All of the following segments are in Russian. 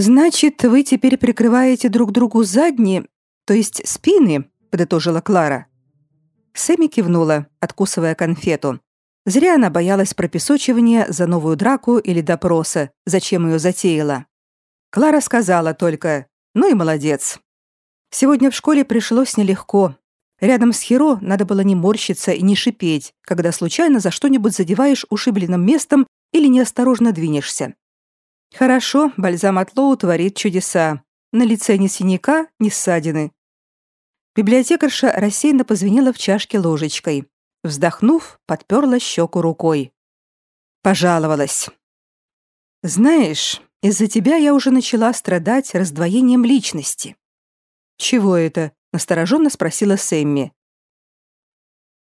Значит, вы теперь прикрываете друг другу задние, то есть спины, подытожила Клара. Сэмми кивнула, откусывая конфету. Зря она боялась пропесочивания за новую драку или допроса, зачем ее затеяла. Клара сказала только «Ну и молодец». Сегодня в школе пришлось нелегко. Рядом с Хиро надо было не морщиться и не шипеть, когда случайно за что-нибудь задеваешь ушибленным местом или неосторожно двинешься. Хорошо, бальзам от Лоу творит чудеса. На лице ни синяка, ни ссадины. Библиотекарша рассеянно позвенела в чашке ложечкой. Вздохнув, подперла щеку рукой. Пожаловалась. «Знаешь, из-за тебя я уже начала страдать раздвоением личности». «Чего это?» — настороженно спросила Сэмми.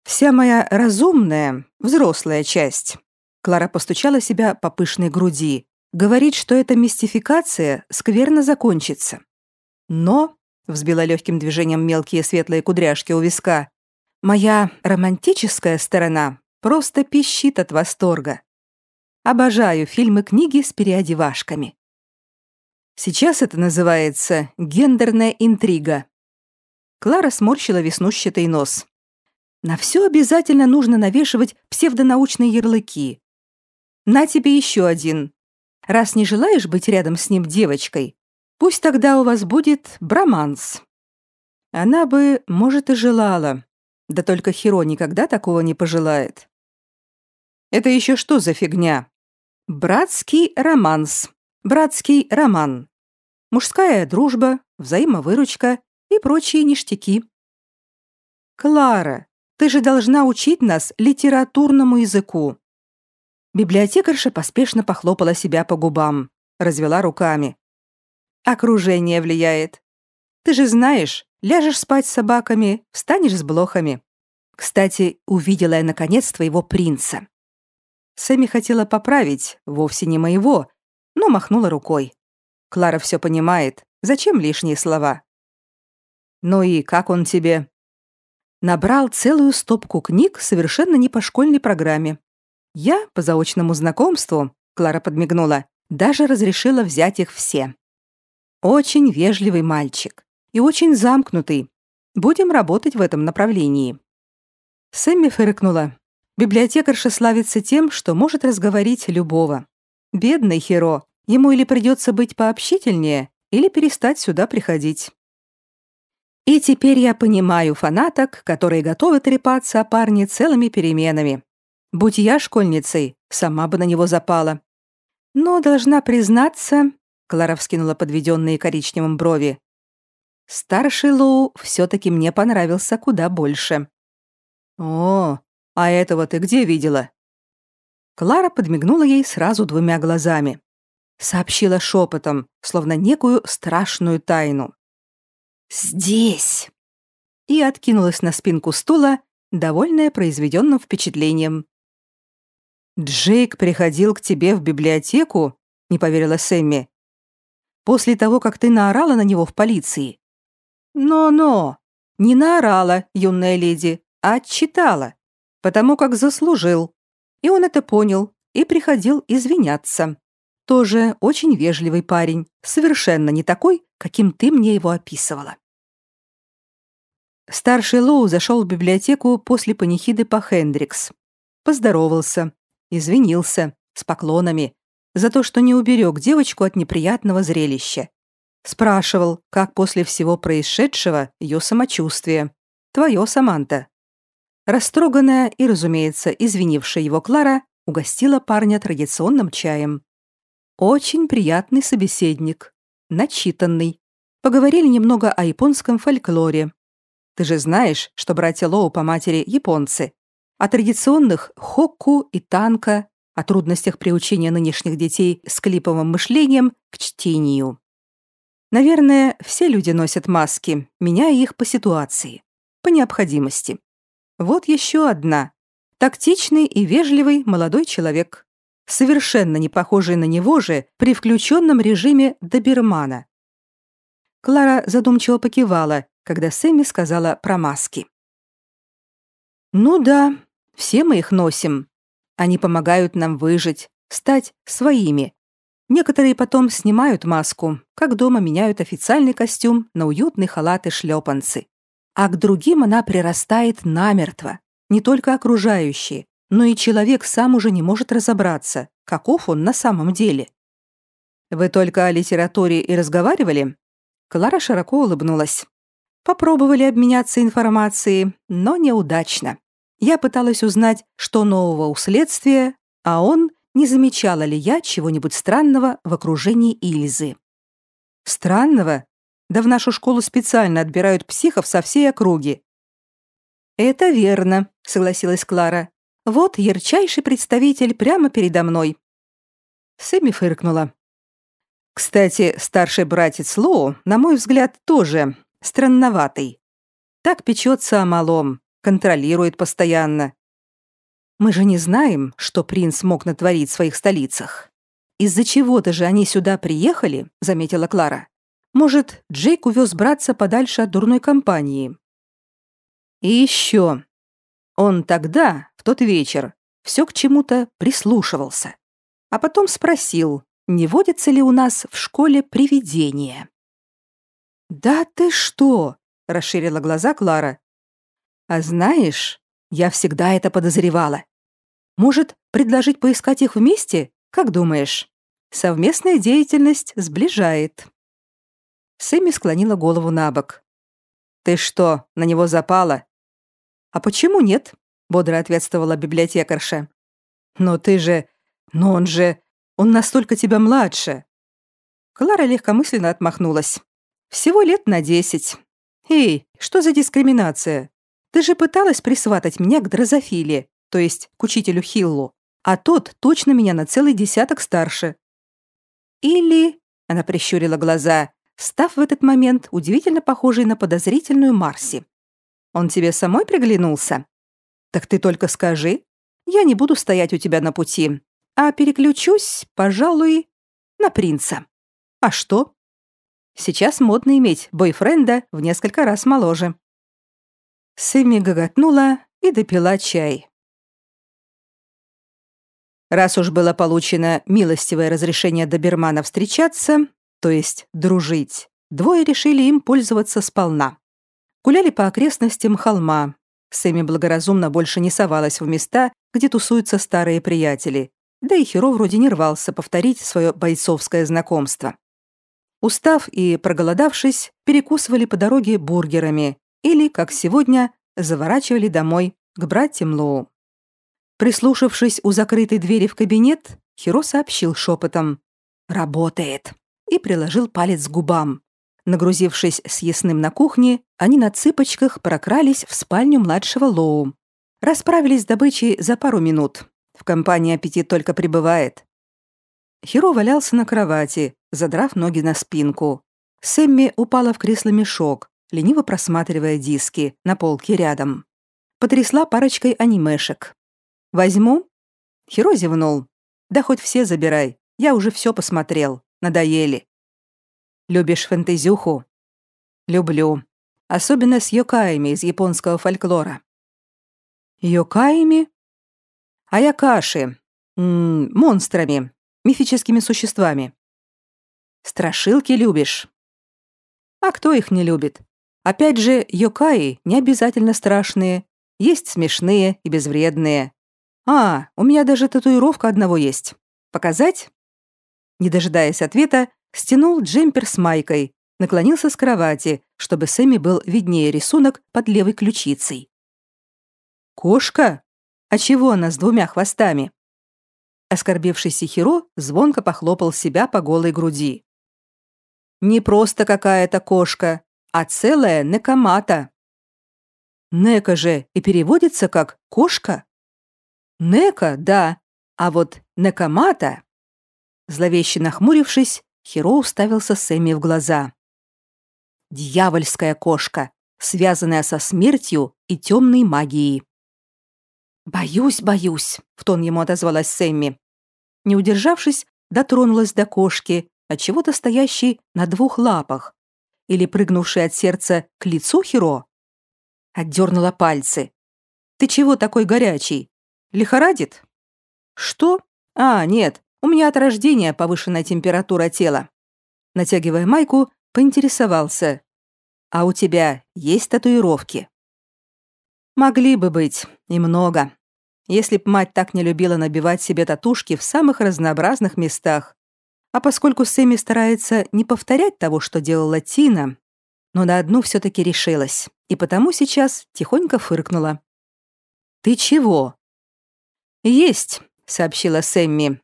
«Вся моя разумная, взрослая часть». Клара постучала себя по пышной груди. Говорит, что эта мистификация скверно закончится. Но, взбила легким движением мелкие светлые кудряшки у виска, моя романтическая сторона просто пищит от восторга. Обожаю фильмы-книги с переодевашками. Сейчас это называется гендерная интрига. Клара сморщила веснущатый нос. На все обязательно нужно навешивать псевдонаучные ярлыки. На тебе еще один. Раз не желаешь быть рядом с ним девочкой, пусть тогда у вас будет броманс. Она бы, может, и желала. Да только Хиро никогда такого не пожелает. Это еще что за фигня? Братский романс. Братский роман. Мужская дружба, взаимовыручка и прочие ништяки. Клара, ты же должна учить нас литературному языку. Библиотекарша поспешно похлопала себя по губам, развела руками. «Окружение влияет. Ты же знаешь, ляжешь спать с собаками, встанешь с блохами. Кстати, увидела я наконец твоего принца». Сэмми хотела поправить, вовсе не моего, но махнула рукой. Клара все понимает, зачем лишние слова? «Ну и как он тебе?» Набрал целую стопку книг совершенно не по школьной программе. Я, по заочному знакомству, Клара подмигнула, даже разрешила взять их все. Очень вежливый мальчик и очень замкнутый. Будем работать в этом направлении. Сэмми фыркнула. Библиотекарша славится тем, что может разговорить любого. Бедный Хиро, ему или придется быть пообщительнее, или перестать сюда приходить. И теперь я понимаю фанаток, которые готовы трепаться о парне целыми переменами, Будь я школьницей, сама бы на него запала. Но должна признаться, Клара вскинула подведенные коричневым брови. Старший Лоу все-таки мне понравился куда больше. О, а этого ты где видела? Клара подмигнула ей сразу двумя глазами. Сообщила шепотом, словно некую страшную тайну. «Здесь!» И откинулась на спинку стула, довольная произведенным впечатлением. «Джейк приходил к тебе в библиотеку?» — не поверила Сэмми. «После того, как ты наорала на него в полиции?» «Но-но! Не наорала, юная леди, а отчитала, потому как заслужил. И он это понял и приходил извиняться. Тоже очень вежливый парень, совершенно не такой, каким ты мне его описывала». Старший Лоу зашел в библиотеку после панихиды по Хендрикс. Поздоровался, извинился с поклонами за то, что не уберег девочку от неприятного зрелища. Спрашивал, как после всего происшедшего ее самочувствие. Твое, Саманта. Растроганная и, разумеется, извинившая его Клара угостила парня традиционным чаем. Очень приятный собеседник, начитанный. Поговорили немного о японском фольклоре. Ты же знаешь, что братья Лоу по матери японцы, о традиционных хокку и танка, о трудностях приучения нынешних детей с клиповым мышлением к чтению. Наверное, все люди носят маски, меняя их по ситуации, по необходимости. Вот еще одна. Тактичный и вежливый молодой человек. совершенно не похожий на него же при включенном режиме добермана. Клара задумчиво покивала, когда Сэмми сказала про маски. «Ну да, все мы их носим. Они помогают нам выжить, стать своими. Некоторые потом снимают маску, как дома меняют официальный костюм на уютный халат и шлепанцы. А к другим она прирастает намертво. Не только окружающие, но и человек сам уже не может разобраться, каков он на самом деле. Вы только о литературе и разговаривали? Клара широко улыбнулась. Попробовали обменяться информацией, но неудачно. Я пыталась узнать, что нового у следствия, а он, не замечала ли я чего-нибудь странного в окружении Ильзы. Странного? Да в нашу школу специально отбирают психов со всей округи. Это верно, согласилась Клара. Вот ярчайший представитель прямо передо мной. Сэмми фыркнула. Кстати, старший братец Лоу, на мой взгляд, тоже странноватый. Так печется о малом, контролирует постоянно. Мы же не знаем, что принц мог натворить в своих столицах. Из-за чего-то же они сюда приехали, заметила Клара. Может, Джейк увез братца подальше от дурной компании. И еще. Он тогда, в тот вечер, все к чему-то прислушивался. А потом спросил, не водится ли у нас в школе привидения. «Да ты что?» — расширила глаза Клара. «А знаешь, я всегда это подозревала. Может, предложить поискать их вместе? Как думаешь? Совместная деятельность сближает». Сэмми склонила голову на бок. «Ты что, на него запала?» «А почему нет?» — бодро ответствовала библиотекарша. «Но ты же... Но он же... Он настолько тебя младше!» Клара легкомысленно отмахнулась. «Всего лет на десять. Эй, что за дискриминация? Ты же пыталась присватать меня к дрозофиле, то есть к учителю Хиллу, а тот точно меня на целый десяток старше». «Или...» — она прищурила глаза, став в этот момент удивительно похожей на подозрительную Марси. Он тебе самой приглянулся? Так ты только скажи. Я не буду стоять у тебя на пути, а переключусь, пожалуй, на принца. А что? Сейчас модно иметь бойфренда в несколько раз моложе. Сэмми гоготнула и допила чай. Раз уж было получено милостивое разрешение добермана встречаться, то есть дружить, двое решили им пользоваться сполна. Гуляли по окрестностям холма. Сэмми благоразумно больше не совалась в места, где тусуются старые приятели. Да и Хиро вроде не рвался повторить свое бойцовское знакомство. Устав и проголодавшись, перекусывали по дороге бургерами или, как сегодня, заворачивали домой к братьям Лоу. Прислушавшись у закрытой двери в кабинет, Хиро сообщил шепотом «Работает» и приложил палец к губам. Нагрузившись с ясным на кухне, они на цыпочках прокрались в спальню младшего Лоу. Расправились с добычей за пару минут. В компании аппетит только прибывает. Хиро валялся на кровати, задрав ноги на спинку. Сэмми упала в кресло-мешок, лениво просматривая диски на полке рядом. Потрясла парочкой анимешек. «Возьму?» Хиро зевнул. «Да хоть все забирай, я уже все посмотрел, надоели». Любишь фэнтезюху? Люблю. Особенно с йокаями из японского фольклора. Йокаями? Аякаши. М -м, монстрами. Мифическими существами. Страшилки любишь? А кто их не любит? Опять же, йокаи не обязательно страшные. Есть смешные и безвредные. А, у меня даже татуировка одного есть. Показать? Не дожидаясь ответа, стянул джемпер с майкой, наклонился с кровати, чтобы Сэмми был виднее рисунок под левой ключицей. «Кошка? А чего она с двумя хвостами?» Оскорбившийся Хиро звонко похлопал себя по голой груди. «Не просто какая-то кошка, а целая некомата». «Нека же и переводится как «кошка». «Нека», да, а вот «некомата» Зловеще нахмурившись, Хиро уставился Сэмми в глаза. «Дьявольская кошка, связанная со смертью и темной магией». «Боюсь, боюсь», — в тон ему отозвалась Сэмми. Не удержавшись, дотронулась до кошки, от чего-то стоящей на двух лапах, или прыгнувшей от сердца к лицу Хиро. Отдернула пальцы. «Ты чего такой горячий? Лихорадит?» «Что? А, нет, у меня от рождения повышенная температура тела». Натягивая майку, поинтересовался. «А у тебя есть татуировки?» «Могли бы быть, и много. Если б мать так не любила набивать себе татушки в самых разнообразных местах. А поскольку Сэмми старается не повторять того, что делала Тина, но на одну все таки решилась, и потому сейчас тихонько фыркнула. «Ты чего?» «Есть», — сообщила Сэмми.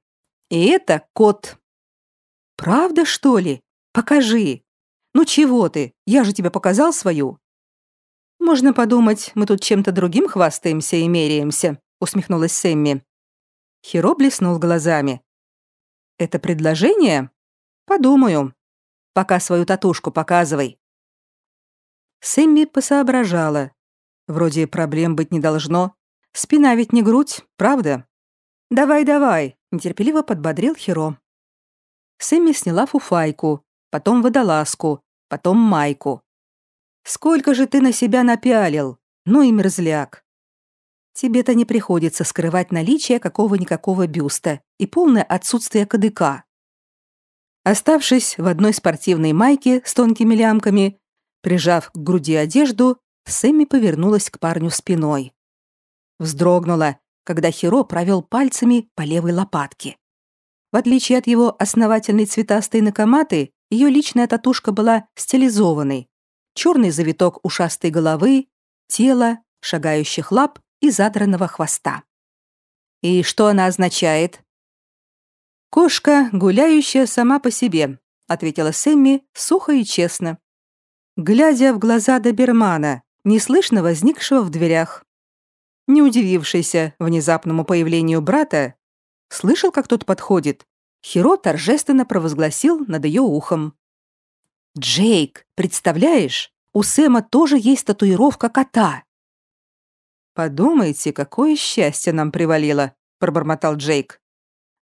«И это кот». «Правда, что ли? Покажи. Ну чего ты? Я же тебе показал свою». «Можно подумать, мы тут чем-то другим хвастаемся и меряемся», усмехнулась Сэмми. Хиро блеснул глазами. Это предложение? Подумаю. Пока свою татушку показывай. Сэмми посоображала. Вроде проблем быть не должно. Спина ведь не грудь, правда? Давай, давай, нетерпеливо подбодрил Хиро. Сэмми сняла фуфайку, потом водолазку, потом майку. Сколько же ты на себя напялил? Ну и мерзляк. Тебе-то не приходится скрывать наличие какого-никакого бюста и полное отсутствие кадыка. Оставшись в одной спортивной майке с тонкими лямками, прижав к груди одежду, Сэмми повернулась к парню спиной. Вздрогнула, когда Хиро провел пальцами по левой лопатке. В отличие от его основательной цветастой накоматы, ее личная татушка была стилизованной. Черный завиток ушастой головы, тела, шагающих лап и задранного хвоста. И что она означает? Кошка, гуляющая сама по себе, ответила Сэмми сухо и честно, глядя в глаза добермана, неслышно возникшего в дверях. Не удивившийся внезапному появлению брата, слышал, как тот подходит. Хиро торжественно провозгласил над ее ухом. «Джейк, представляешь, у Сэма тоже есть татуировка кота. «Подумайте, какое счастье нам привалило», — пробормотал Джейк.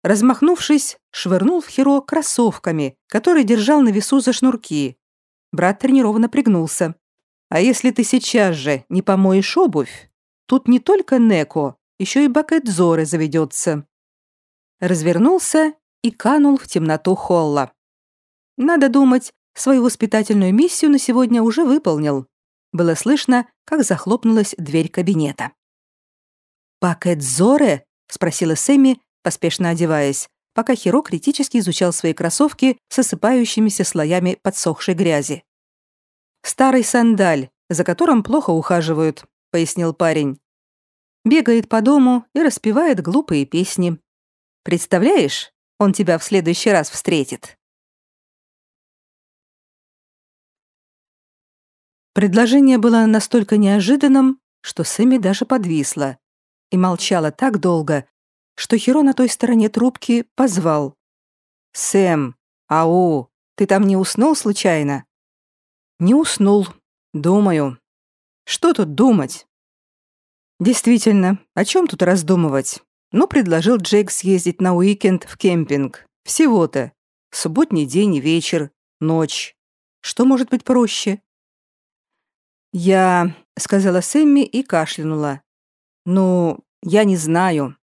Размахнувшись, швырнул в Хиро кроссовками, которые держал на весу за шнурки. Брат тренированно пригнулся. «А если ты сейчас же не помоешь обувь, тут не только Неко, еще и Бакэдзоры заведется». Развернулся и канул в темноту холла. Надо думать, свою воспитательную миссию на сегодня уже выполнил. Было слышно, как захлопнулась дверь кабинета. «Пакетзоре?» — спросила Сэмми, поспешно одеваясь, пока Хиро критически изучал свои кроссовки с осыпающимися слоями подсохшей грязи. «Старый сандаль, за которым плохо ухаживают», — пояснил парень. «Бегает по дому и распевает глупые песни. Представляешь, он тебя в следующий раз встретит». Предложение было настолько неожиданным, что Сэмми даже подвисла и молчала так долго, что Хиро на той стороне трубки позвал. «Сэм, ау, ты там не уснул случайно?» «Не уснул. Думаю». «Что тут думать?» «Действительно, о чем тут раздумывать?» Ну, предложил Джейк съездить на уикенд в кемпинг. Всего-то. Субботний день и вечер, ночь. Что может быть проще? «Я...» — сказала Сэмми и кашлянула. «Ну, я не знаю».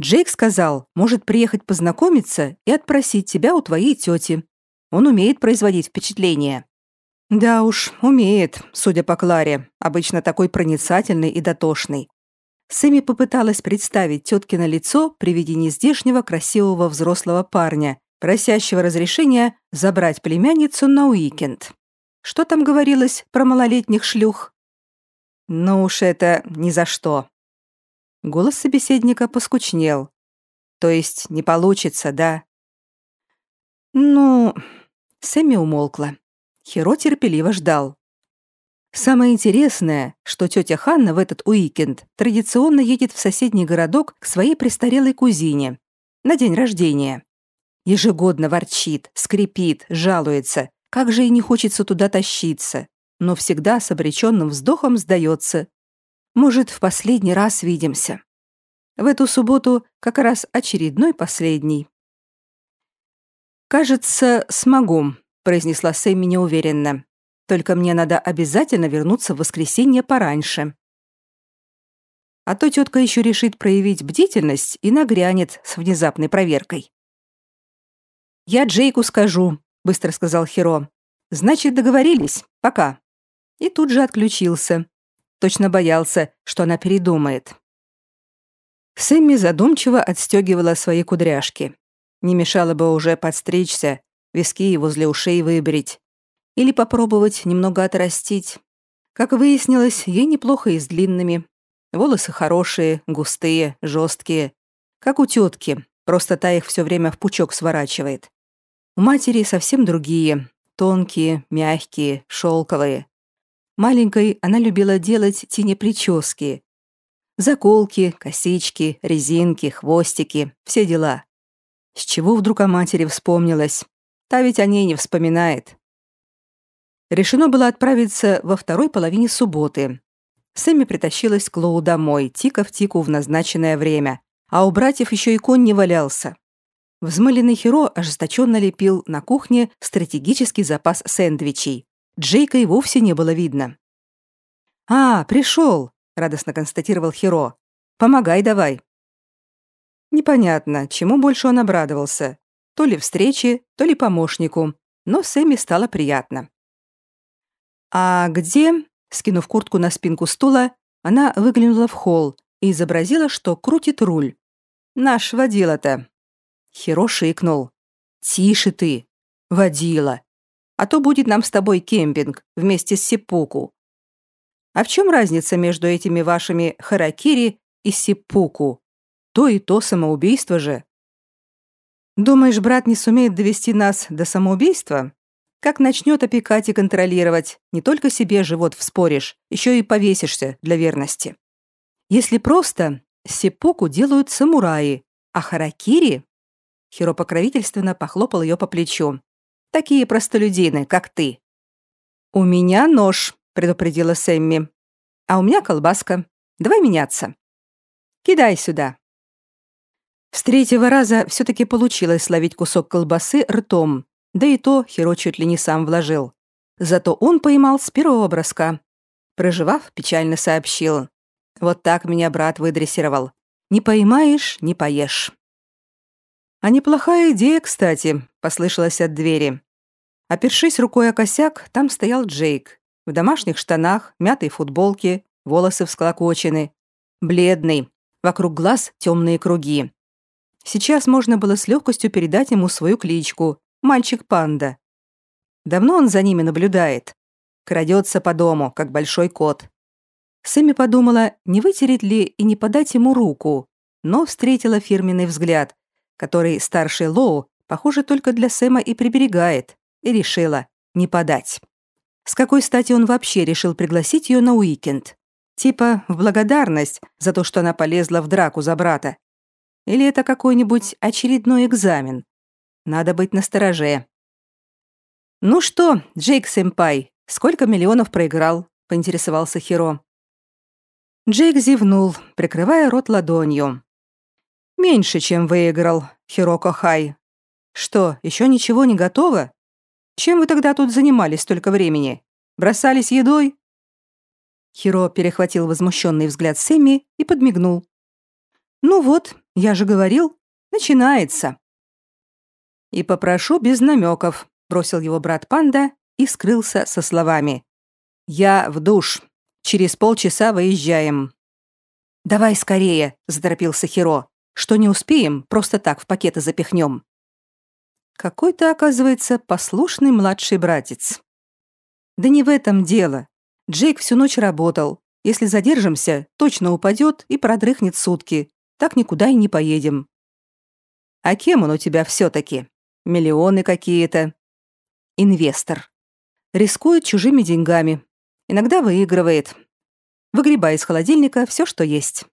Джейк сказал, может приехать познакомиться и отпросить тебя у твоей тети. Он умеет производить впечатление. Да уж, умеет, судя по Кларе, обычно такой проницательный и дотошный. Сэмми попыталась представить теткино лицо при виде нездешнего красивого взрослого парня, просящего разрешения забрать племянницу на уикенд. Что там говорилось про малолетних шлюх? Ну уж это ни за что. Голос собеседника поскучнел. То есть не получится, да? Ну, Сэмми умолкла. Хиро терпеливо ждал. Самое интересное, что тетя Ханна в этот уикенд традиционно едет в соседний городок к своей престарелой кузине на день рождения. Ежегодно ворчит, скрипит, жалуется, как же и не хочется туда тащиться, но всегда с обреченным вздохом сдается. Может, в последний раз видимся. В эту субботу как раз очередной последний. «Кажется, смогу», — произнесла Сэмми неуверенно. «Только мне надо обязательно вернуться в воскресенье пораньше». А то тетка еще решит проявить бдительность и нагрянет с внезапной проверкой. «Я Джейку скажу», — быстро сказал Хиро. «Значит, договорились. Пока». И тут же отключился. Точно боялся, что она передумает. Сэмми задумчиво отстегивала свои кудряшки. Не мешало бы уже подстричься, виски возле ушей выбрить. Или попробовать немного отрастить. Как выяснилось, ей неплохо и с длинными. Волосы хорошие, густые, жесткие. Как у тетки, просто та их все время в пучок сворачивает. У матери совсем другие, тонкие, мягкие, шелковые. Маленькой она любила делать тени прически. Заколки, косички, резинки, хвостики, все дела. С чего вдруг о матери вспомнилось? Та ведь о ней не вспоминает. Решено было отправиться во второй половине субботы. Сэмми притащилась к Лоу домой, в тику в назначенное время, а у братьев еще и конь не валялся. Взмыленный Хиро ожесточенно лепил на кухне стратегический запас сэндвичей. Джейка и вовсе не было видно. «А, пришел!» — радостно констатировал Хиро. «Помогай давай». Непонятно, чему больше он обрадовался. То ли встрече, то ли помощнику. Но Сэмми стало приятно. «А где?» — скинув куртку на спинку стула, она выглянула в холл и изобразила, что крутит руль. «Наш водила-то, Хиро шикнул. «Тише ты, водила. А то будет нам с тобой кемпинг вместе с Сипуку. А в чем разница между этими вашими харакири и Сипуку? То и то самоубийство же. Думаешь, брат не сумеет довести нас до самоубийства? Как начнет опекать и контролировать, не только себе живот вспоришь, еще и повесишься для верности. Если просто, сипуку делают самураи, а харакири Хиро покровительственно похлопал ее по плечу. «Такие простолюдины, как ты». «У меня нож», — предупредила Сэмми. «А у меня колбаска. Давай меняться. Кидай сюда». С третьего раза все-таки получилось словить кусок колбасы ртом, да и то Хиро чуть ли не сам вложил. Зато он поймал с первого броска. Проживав, печально сообщил. «Вот так меня брат выдрессировал. Не поймаешь — не поешь». «А неплохая идея, кстати», — послышалось от двери. Опершись рукой о косяк, там стоял Джейк. В домашних штанах, мятой футболке, волосы всклокочены. Бледный, вокруг глаз темные круги. Сейчас можно было с легкостью передать ему свою кличку «Мальчик-панда». Давно он за ними наблюдает. Крадется по дому, как большой кот. Сэмми подумала, не вытереть ли и не подать ему руку, но встретила фирменный взгляд, который старший Лоу, похоже, только для Сэма и приберегает, и решила не подать. С какой стати он вообще решил пригласить ее на уикенд? Типа в благодарность за то, что она полезла в драку за брата. Или это какой-нибудь очередной экзамен? Надо быть настороже. «Ну что, Джейк Сэмпай, сколько миллионов проиграл?» — поинтересовался Хиро. Джейк зевнул, прикрывая рот ладонью. Меньше, чем выиграл, Хироко Хай. Что, еще ничего не готово? Чем вы тогда тут занимались столько времени? Бросались едой? Хиро перехватил возмущенный взгляд Сэмми и подмигнул. Ну вот, я же говорил, начинается. И попрошу без намеков, бросил его брат Панда и скрылся со словами. Я в душ. Через полчаса выезжаем. Давай скорее, заторопился Хиро. Что не успеем, просто так в пакеты запихнем. Какой-то, оказывается, послушный младший братец. Да не в этом дело. Джейк всю ночь работал. Если задержимся, точно упадет и продрыхнет сутки. Так никуда и не поедем. А кем он у тебя все-таки? Миллионы какие-то. Инвестор. Рискует чужими деньгами. Иногда выигрывает. Выгребай из холодильника все, что есть.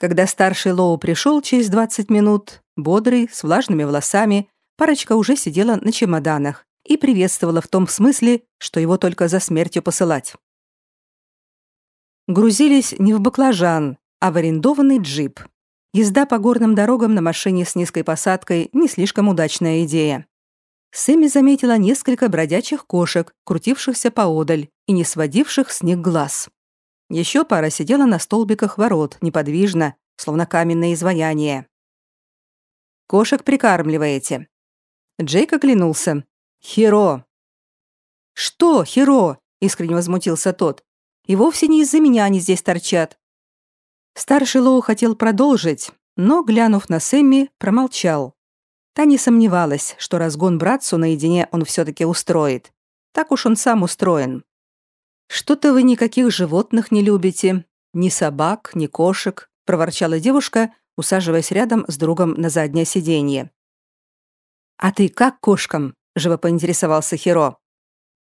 Когда старший Лоу пришел через 20 минут, бодрый, с влажными волосами, парочка уже сидела на чемоданах и приветствовала в том смысле, что его только за смертью посылать. Грузились не в баклажан, а в арендованный джип. Езда по горным дорогам на машине с низкой посадкой не слишком удачная идея. Сэмми заметила несколько бродячих кошек, крутившихся поодаль и не сводивших с них глаз. Еще пара сидела на столбиках ворот, неподвижно, словно каменное изваяние. «Кошек прикармливаете». Джейк оглянулся. «Херо!» «Что, Херо?» — искренне возмутился тот. «И вовсе не из-за меня они здесь торчат». Старший Лоу хотел продолжить, но, глянув на Сэмми, промолчал. Та не сомневалась, что разгон братцу наедине он все-таки устроит. Так уж он сам устроен. «Что-то вы никаких животных не любите. Ни собак, ни кошек», — проворчала девушка, усаживаясь рядом с другом на заднее сиденье. «А ты как кошкам?» — живо поинтересовался Хиро.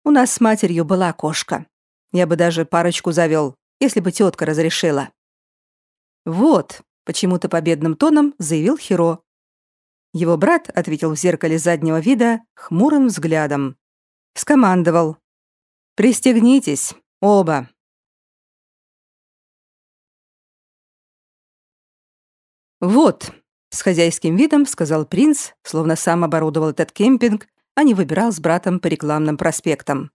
«У нас с матерью была кошка. Я бы даже парочку завел, если бы тетка разрешила». «Вот», — почему-то победным тоном заявил Хиро, его брат ответил в зеркале заднего вида хмурым взглядом. Скомандовал. «Пристегнитесь, оба!» «Вот», — с хозяйским видом сказал принц, словно сам оборудовал этот кемпинг, а не выбирал с братом по рекламным проспектам.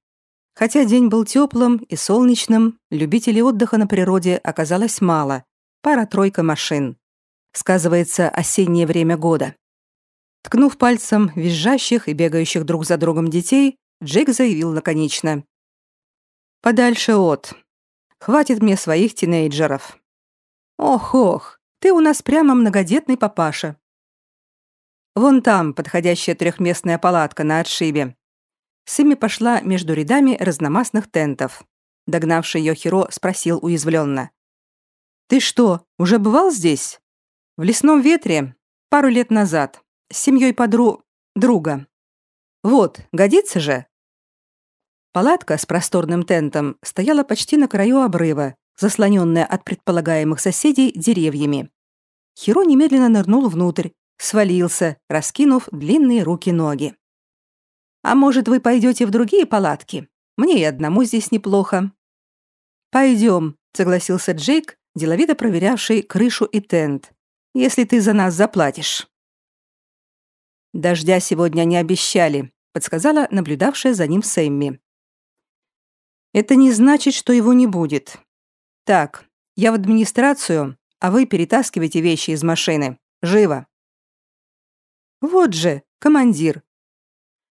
Хотя день был теплым и солнечным, любителей отдыха на природе оказалось мало, пара-тройка машин. Сказывается осеннее время года. Ткнув пальцем визжащих и бегающих друг за другом детей, Джейк заявил лаконично. «Подальше от. Хватит мне своих тинейджеров». «Ох-ох, ты у нас прямо многодетный папаша». «Вон там подходящая трехместная палатка на отшибе». Сыми пошла между рядами разномастных тентов. Догнавший ее Хиро спросил уязвленно. «Ты что, уже бывал здесь?» «В лесном ветре? Пару лет назад с семьей подру... друга. Вот, годится же?» Палатка с просторным тентом стояла почти на краю обрыва, заслоненная от предполагаемых соседей деревьями. Хиро немедленно нырнул внутрь, свалился, раскинув длинные руки-ноги. «А может, вы пойдете в другие палатки? Мне и одному здесь неплохо». «Пойдем», — согласился Джейк, деловито проверявший крышу и тент, «если ты за нас заплатишь». «Дождя сегодня не обещали», — подсказала наблюдавшая за ним Сэмми. «Это не значит, что его не будет. Так, я в администрацию, а вы перетаскивайте вещи из машины. Живо!» «Вот же, командир!»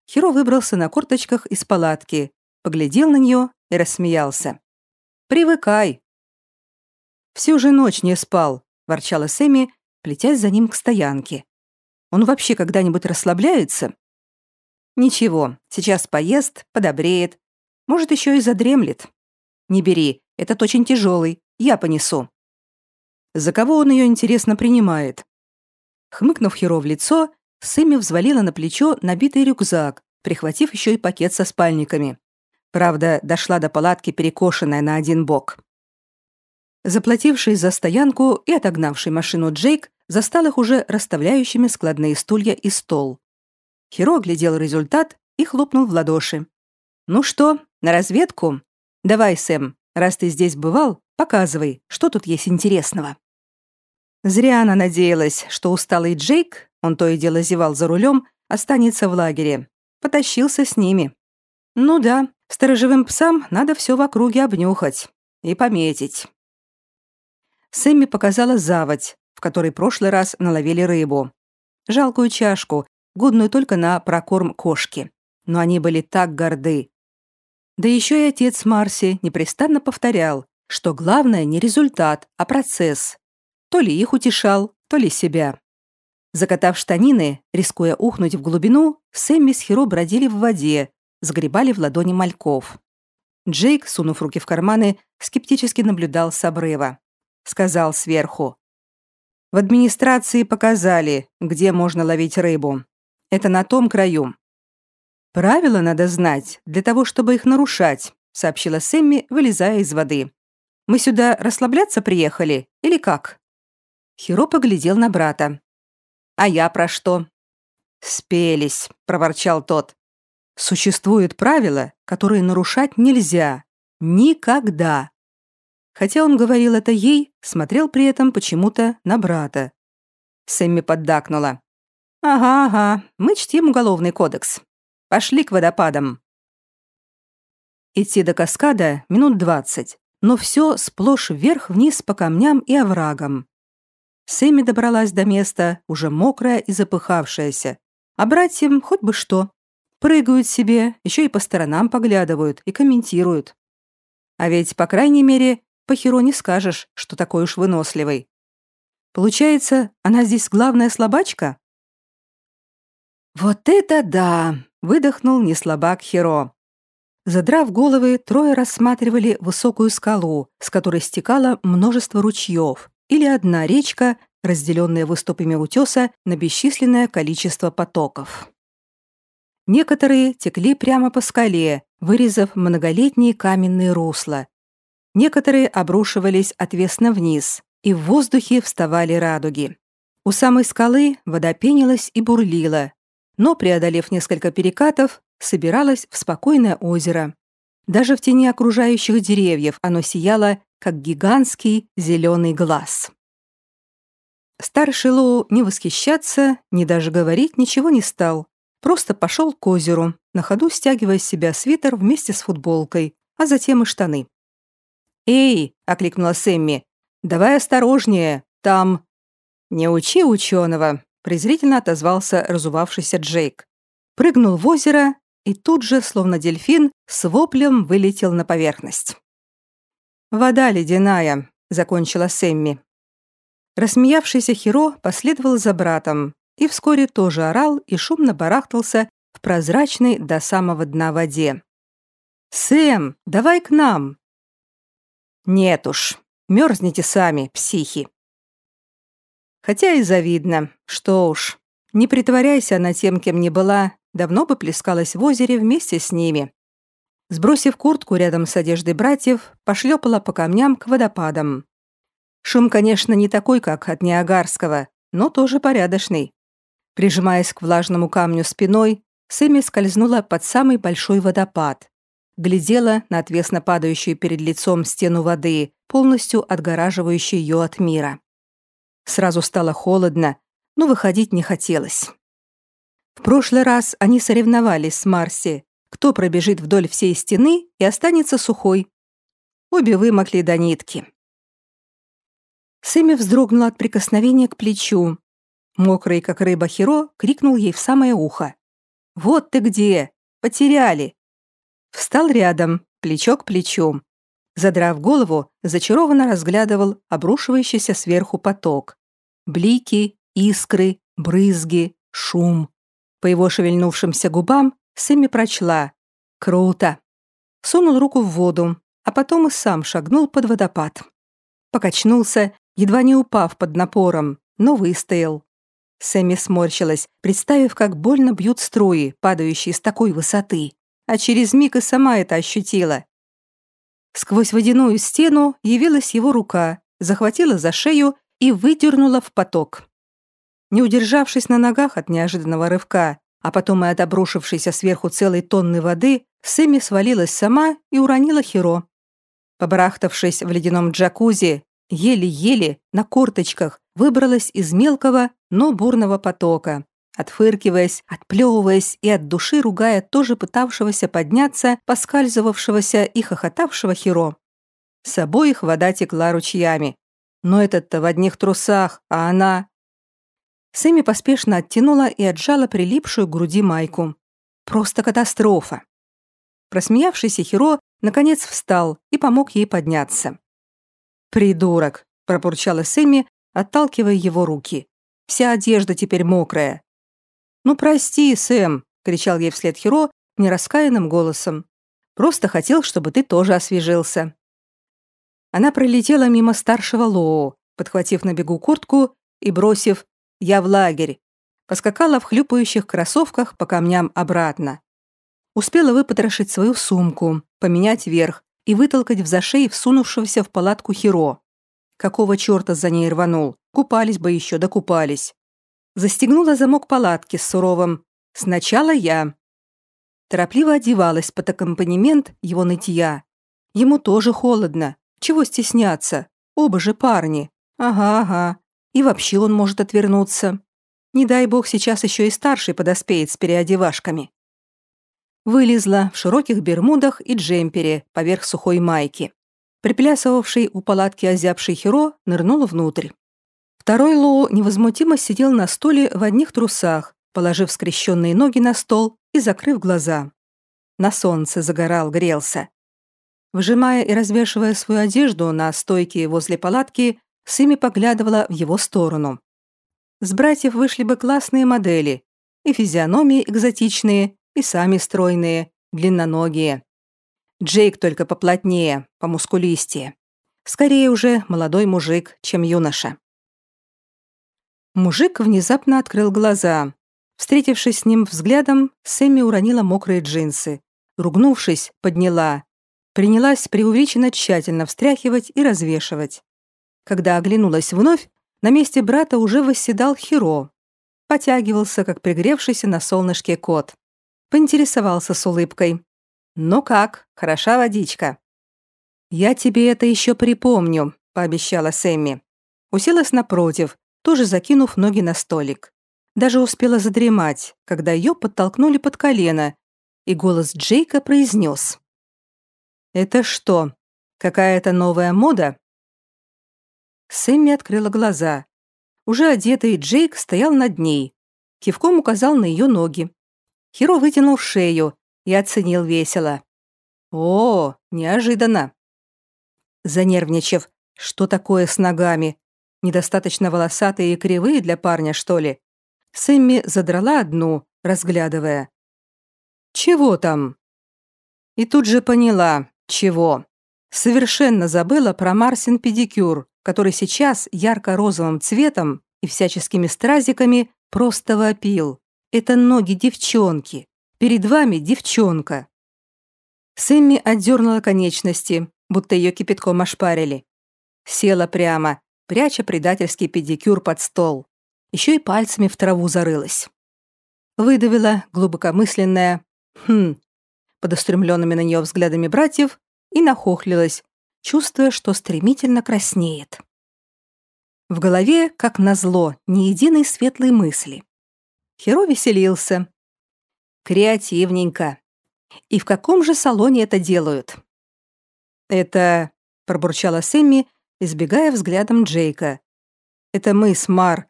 Хиро выбрался на корточках из палатки, поглядел на нее и рассмеялся. «Привыкай!» «Всю же ночь не спал», — ворчала Сэмми, плетясь за ним к стоянке. Он вообще когда-нибудь расслабляется? Ничего, сейчас поест, подобреет. Может, еще и задремлет. Не бери, этот очень тяжелый, я понесу. За кого он ее, интересно, принимает? Хмыкнув Херо в лицо, Сэмми взвалила на плечо набитый рюкзак, прихватив еще и пакет со спальниками. Правда, дошла до палатки, перекошенная на один бок. Заплативший за стоянку и отогнавший машину Джейк застал их уже расставляющими складные стулья и стол. Хиро глядел результат и хлопнул в ладоши. «Ну что, на разведку? Давай, Сэм, раз ты здесь бывал, показывай, что тут есть интересного». Зря она надеялась, что усталый Джейк, он то и дело зевал за рулем, останется в лагере. Потащился с ними. Ну да, сторожевым псам надо все в округе обнюхать и пометить. Сэмми показала заводь, в которой прошлый раз наловили рыбу. Жалкую чашку, годную только на прокорм кошки. Но они были так горды. Да еще и отец Марси непрестанно повторял, что главное не результат, а процесс. То ли их утешал, то ли себя. Закатав штанины, рискуя ухнуть в глубину, Сэмми с Хиро бродили в воде, сгребали в ладони мальков. Джейк, сунув руки в карманы, скептически наблюдал с обрыва. Сказал сверху. В администрации показали, где можно ловить рыбу. Это на том краю. Правила надо знать для того, чтобы их нарушать, сообщила Сэмми, вылезая из воды. Мы сюда расслабляться приехали или как? Хиро поглядел на брата. А я про что? Спелись, проворчал тот. Существуют правила, которые нарушать нельзя. Никогда. Хотя он говорил это ей, смотрел при этом почему-то на брата. Сэмми поддакнула. «Ага, ага, мы чтим уголовный кодекс. Пошли к водопадам». Идти до каскада минут двадцать, но все сплошь вверх-вниз по камням и оврагам. Сэмми добралась до места, уже мокрая и запыхавшаяся, а братьям хоть бы что. Прыгают себе, еще и по сторонам поглядывают и комментируют. А ведь, по крайней мере, по Хиро не скажешь, что такой уж выносливый. Получается, она здесь главная слабачка? Вот это да, выдохнул неслабак Хиро. Задрав головы, трое рассматривали высокую скалу, с которой стекало множество ручьев, или одна речка, разделенная выступами утеса на бесчисленное количество потоков. Некоторые текли прямо по скале, вырезав многолетние каменные русла. Некоторые обрушивались отвесно вниз, и в воздухе вставали радуги. У самой скалы вода пенилась и бурлила, но, преодолев несколько перекатов, собиралась в спокойное озеро. Даже в тени окружающих деревьев оно сияло, как гигантский зеленый глаз. Старший Лоу не восхищаться, ни даже говорить ничего не стал. Просто пошел к озеру, на ходу стягивая с себя свитер вместе с футболкой, а затем и штаны. «Эй!» — окликнула Сэмми. «Давай осторожнее, там...» «Не учи ученого!» — презрительно отозвался разувавшийся Джейк. Прыгнул в озеро и тут же, словно дельфин, с воплем вылетел на поверхность. «Вода ледяная», — закончила Сэмми. Рассмеявшийся Хиро последовал за братом и вскоре тоже орал и шумно барахтался в прозрачной до самого дна воде. «Сэм, давай к нам!» «Нет уж, мерзните сами, психи!» Хотя и завидно, что уж. Не притворяйся она тем, кем не была, давно бы плескалась в озере вместе с ними. Сбросив куртку рядом с одеждой братьев, пошлепала по камням к водопадам. Шум, конечно, не такой, как от Ниагарского, но тоже порядочный. Прижимаясь к влажному камню спиной, Сэмми скользнула под самый большой водопад. Глядела на отвесно падающую перед лицом стену воды, полностью отгораживающую ее от мира. Сразу стало холодно, но выходить не хотелось. В прошлый раз они соревновались с Марси, кто пробежит вдоль всей стены и останется сухой. Обе вымокли до нитки. Сэмми вздрогнула от прикосновения к плечу. Мокрый, как рыба Хиро, крикнул ей в самое ухо. «Вот ты где! Потеряли!» Встал рядом, плечо к плечу. Задрав голову, зачарованно разглядывал обрушивающийся сверху поток. Блики, искры, брызги, шум. По его шевельнувшимся губам Сэмми прочла. «Круто!» Сунул руку в воду, а потом и сам шагнул под водопад. Покачнулся едва не упав под напором, но выстоял. Сэмми сморщилась, представив, как больно бьют струи, падающие с такой высоты, а через миг и сама это ощутила. Сквозь водяную стену явилась его рука, захватила за шею и выдернула в поток. Не удержавшись на ногах от неожиданного рывка, а потом и от обрушившейся сверху целой тонны воды, Сэмми свалилась сама и уронила Хиро. Побарахтавшись в ледяном джакузи, еле-еле на корточках выбралась из мелкого, но бурного потока, отфыркиваясь, отплевываясь и от души ругая тоже пытавшегося подняться, поскальзывавшегося и хохотавшего Хиро. С обоих вода текла ручьями. Но этот-то в одних трусах, а она... Сэмми поспешно оттянула и отжала прилипшую к груди майку. Просто катастрофа. Просмеявшийся Хиро наконец встал и помог ей подняться. «Придурок!» – пробурчала Сэмми, отталкивая его руки. «Вся одежда теперь мокрая». «Ну, прости, Сэм!» – кричал ей вслед Хиро нераскаянным голосом. «Просто хотел, чтобы ты тоже освежился». Она пролетела мимо старшего Лоу, подхватив на бегу куртку и бросив «Я в лагерь», поскакала в хлюпающих кроссовках по камням обратно. Успела выпотрошить свою сумку, поменять верх и вытолкать в зашей всунувшегося в палатку Хиро. Какого чёрта за ней рванул? Купались бы еще, да купались. Застегнула замок палатки с суровым «Сначала я». Торопливо одевалась под аккомпанемент его нытья. Ему тоже холодно, Чего стесняться? Оба же парни. Ага, ага. И вообще он может отвернуться. Не дай бог, сейчас еще и старший подоспеет с переодевашками. Вылезла в широких бермудах и джемпере поверх сухой майки. Приплясывавший у палатки озябший Хиро нырнул внутрь. Второй Лоу невозмутимо сидел на стуле в одних трусах, положив скрещенные ноги на стол и закрыв глаза. На солнце загорал, грелся. Вжимая и развешивая свою одежду на стойке возле палатки, Сыми поглядывала в его сторону. С братьев вышли бы классные модели, и физиономии экзотичные, и сами стройные, длинноногие. Джейк только поплотнее, помускулистее. Скорее уже молодой мужик, чем юноша. Мужик внезапно открыл глаза. Встретившись с ним взглядом, Сэмми уронила мокрые джинсы. Ругнувшись, подняла. Принялась преувеличенно тщательно встряхивать и развешивать. Когда оглянулась вновь, на месте брата уже восседал Хиро. Потягивался, как пригревшийся на солнышке кот. Поинтересовался с улыбкой. «Ну как, хороша водичка?» «Я тебе это еще припомню», — пообещала Сэмми. Уселась напротив, тоже закинув ноги на столик. Даже успела задремать, когда ее подтолкнули под колено, и голос Джейка произнес. «Это что, какая-то новая мода?» Сэмми открыла глаза. Уже одетый Джейк стоял над ней. Кивком указал на ее ноги. Хиро вытянул шею и оценил весело. «О, неожиданно!» Занервничав, что такое с ногами? Недостаточно волосатые и кривые для парня, что ли? Сэмми задрала одну, разглядывая. «Чего там?» И тут же поняла, чего. Совершенно забыла про Марсин педикюр, который сейчас ярко-розовым цветом и всяческими стразиками просто вопил. Это ноги девчонки. Перед вами девчонка. Сэмми отдернула конечности, будто ее кипятком ошпарили. Села прямо, пряча предательский педикюр под стол. Еще и пальцами в траву зарылась. Выдавила глубокомысленная «хм» под устремленными на нее взглядами братьев и нахохлилась, чувствуя, что стремительно краснеет. В голове, как назло, ни единой светлой мысли. Херо веселился. Креативненько. И в каком же салоне это делают? Это, пробурчала Сэмми, избегая взглядом Джейка. Это мы с Мар.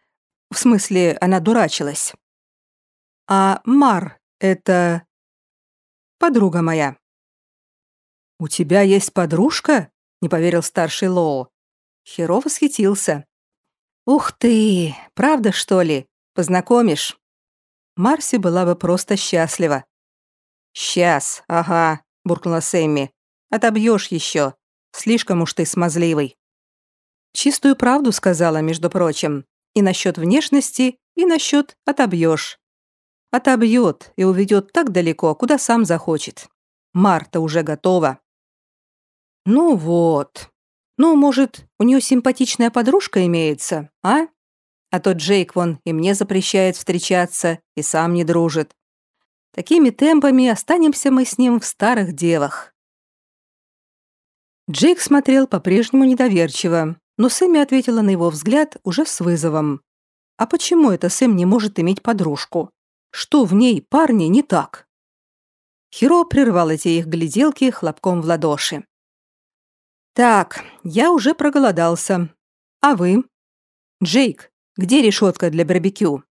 В смысле, она дурачилась. А Мар — это... Подруга моя. «У тебя есть подружка?» не поверил старший Лоу. Херо восхитился. «Ух ты! Правда, что ли? Познакомишь?» Марси была бы просто счастлива. «Сейчас, ага», — буркнула Сэмми. «Отобьешь еще. Слишком уж ты смазливый». Чистую правду сказала, между прочим. И насчет внешности, и насчет отобьешь. Отобьет и уведет так далеко, куда сам захочет. Марта уже готова. Ну вот. Ну, может, у нее симпатичная подружка имеется, а? А то Джейк вон и мне запрещает встречаться, и сам не дружит. Такими темпами останемся мы с ним в старых девах. Джейк смотрел по-прежнему недоверчиво, но Сэмми ответила на его взгляд уже с вызовом. А почему это Сэм не может иметь подружку? Что в ней, парни, не так? Хиро прервал эти их гляделки хлопком в ладоши. Так, я уже проголодался. А вы? Джейк, где решетка для барбекю?